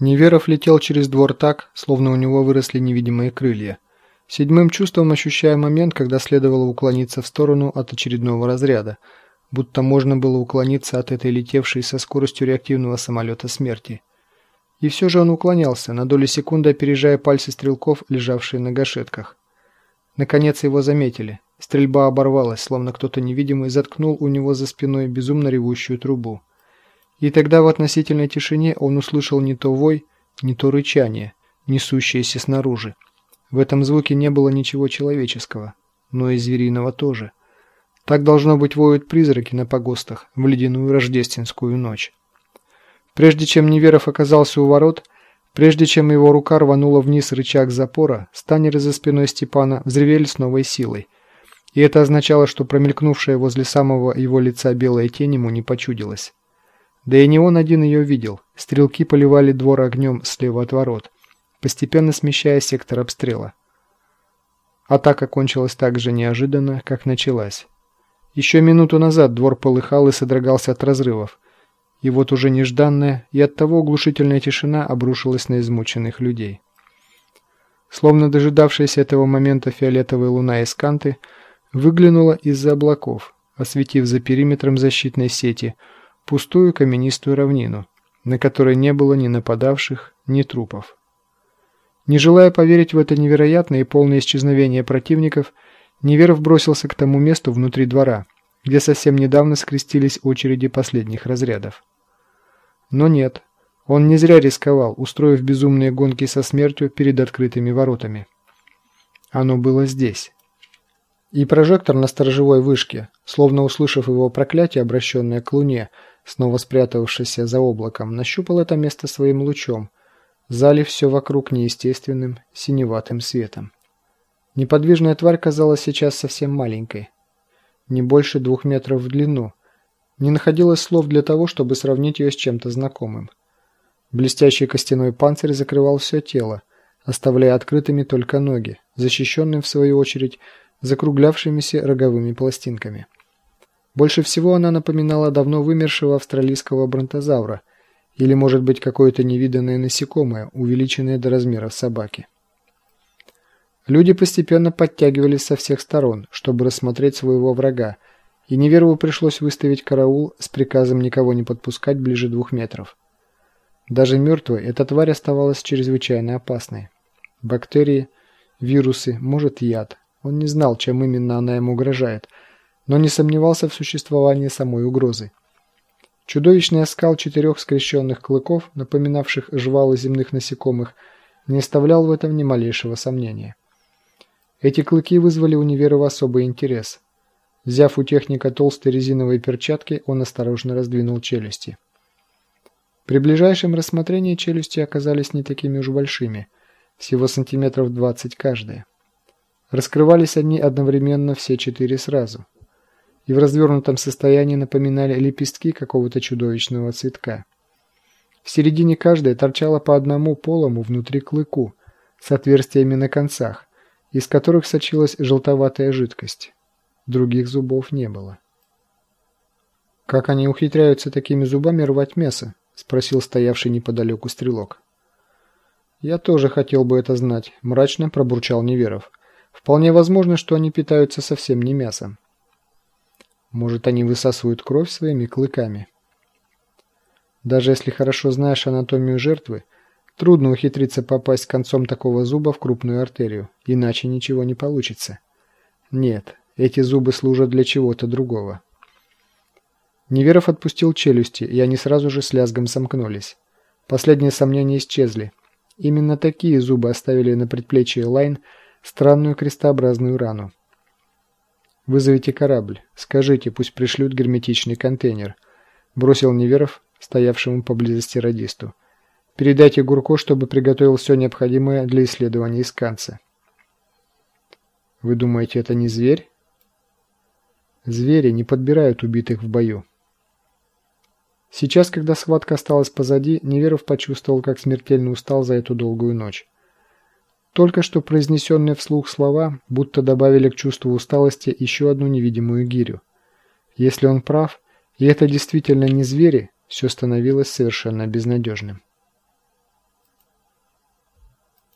Неверов летел через двор так, словно у него выросли невидимые крылья. Седьмым чувством ощущая момент, когда следовало уклониться в сторону от очередного разряда, будто можно было уклониться от этой летевшей со скоростью реактивного самолета смерти. И все же он уклонялся, на долю секунды опережая пальцы стрелков, лежавшие на гашетках. Наконец его заметили. Стрельба оборвалась, словно кто-то невидимый заткнул у него за спиной безумно ревущую трубу. И тогда в относительной тишине он услышал не то вой, не то рычание, несущееся снаружи. В этом звуке не было ничего человеческого, но и звериного тоже. Так должно быть воют призраки на погостах в ледяную рождественскую ночь. Прежде чем Неверов оказался у ворот, прежде чем его рука рванула вниз рычаг запора, станеры за спиной Степана взревели с новой силой. И это означало, что промелькнувшая возле самого его лица белая тень ему не почудилась. Да и не он один ее видел. Стрелки поливали двор огнем слева от ворот, постепенно смещая сектор обстрела. Атака кончилась так же неожиданно, как началась. Еще минуту назад двор полыхал и содрогался от разрывов. И вот уже нежданная и оттого оглушительная тишина обрушилась на измученных людей. Словно дожидавшаяся этого момента фиолетовая луна из канты выглянула из-за облаков, осветив за периметром защитной сети – пустую каменистую равнину, на которой не было ни нападавших, ни трупов. Не желая поверить в это невероятное и полное исчезновение противников, Неверов бросился к тому месту внутри двора, где совсем недавно скрестились очереди последних разрядов. Но нет, он не зря рисковал, устроив безумные гонки со смертью перед открытыми воротами. Оно было здесь. И прожектор на сторожевой вышке, словно услышав его проклятие, обращенное к луне, снова спрятавшийся за облаком, нащупал это место своим лучом, залив все вокруг неестественным синеватым светом. Неподвижная тварь казалась сейчас совсем маленькой, не больше двух метров в длину. Не находилось слов для того, чтобы сравнить ее с чем-то знакомым. Блестящий костяной панцирь закрывал все тело, оставляя открытыми только ноги, защищенным в свою очередь закруглявшимися роговыми пластинками. Больше всего она напоминала давно вымершего австралийского бронтозавра или, может быть, какое-то невиданное насекомое, увеличенное до размеров собаки. Люди постепенно подтягивались со всех сторон, чтобы рассмотреть своего врага, и Неверову пришлось выставить караул с приказом никого не подпускать ближе двух метров. Даже мертвой эта тварь оставалась чрезвычайно опасной. Бактерии, вирусы, может яд. Он не знал, чем именно она ему угрожает – но не сомневался в существовании самой угрозы. Чудовищный оскал четырех скрещенных клыков, напоминавших жвалы земных насекомых, не оставлял в этом ни малейшего сомнения. Эти клыки вызвали у Неверова особый интерес. Взяв у техника толстые резиновые перчатки, он осторожно раздвинул челюсти. При ближайшем рассмотрении челюсти оказались не такими уж большими, всего сантиметров 20 каждая. Раскрывались они одновременно все четыре сразу – и в развернутом состоянии напоминали лепестки какого-то чудовищного цветка. В середине каждой торчало по одному полому внутри клыку с отверстиями на концах, из которых сочилась желтоватая жидкость. Других зубов не было. «Как они ухитряются такими зубами рвать мясо?» – спросил стоявший неподалеку стрелок. «Я тоже хотел бы это знать», – мрачно пробурчал Неверов. «Вполне возможно, что они питаются совсем не мясом. Может, они высасывают кровь своими клыками? Даже если хорошо знаешь анатомию жертвы, трудно ухитриться попасть концом такого зуба в крупную артерию, иначе ничего не получится. Нет, эти зубы служат для чего-то другого. Неверов отпустил челюсти, и они сразу же с лязгом сомкнулись. Последние сомнения исчезли. Именно такие зубы оставили на предплечье Лайн странную крестообразную рану. «Вызовите корабль. Скажите, пусть пришлют герметичный контейнер», – бросил Неверов, стоявшему поблизости радисту. «Передайте Гурко, чтобы приготовил все необходимое для исследования исканца». «Вы думаете, это не зверь?» «Звери не подбирают убитых в бою». Сейчас, когда схватка осталась позади, Неверов почувствовал, как смертельно устал за эту долгую ночь. Только что произнесенные вслух слова будто добавили к чувству усталости еще одну невидимую гирю. Если он прав, и это действительно не звери, все становилось совершенно безнадежным.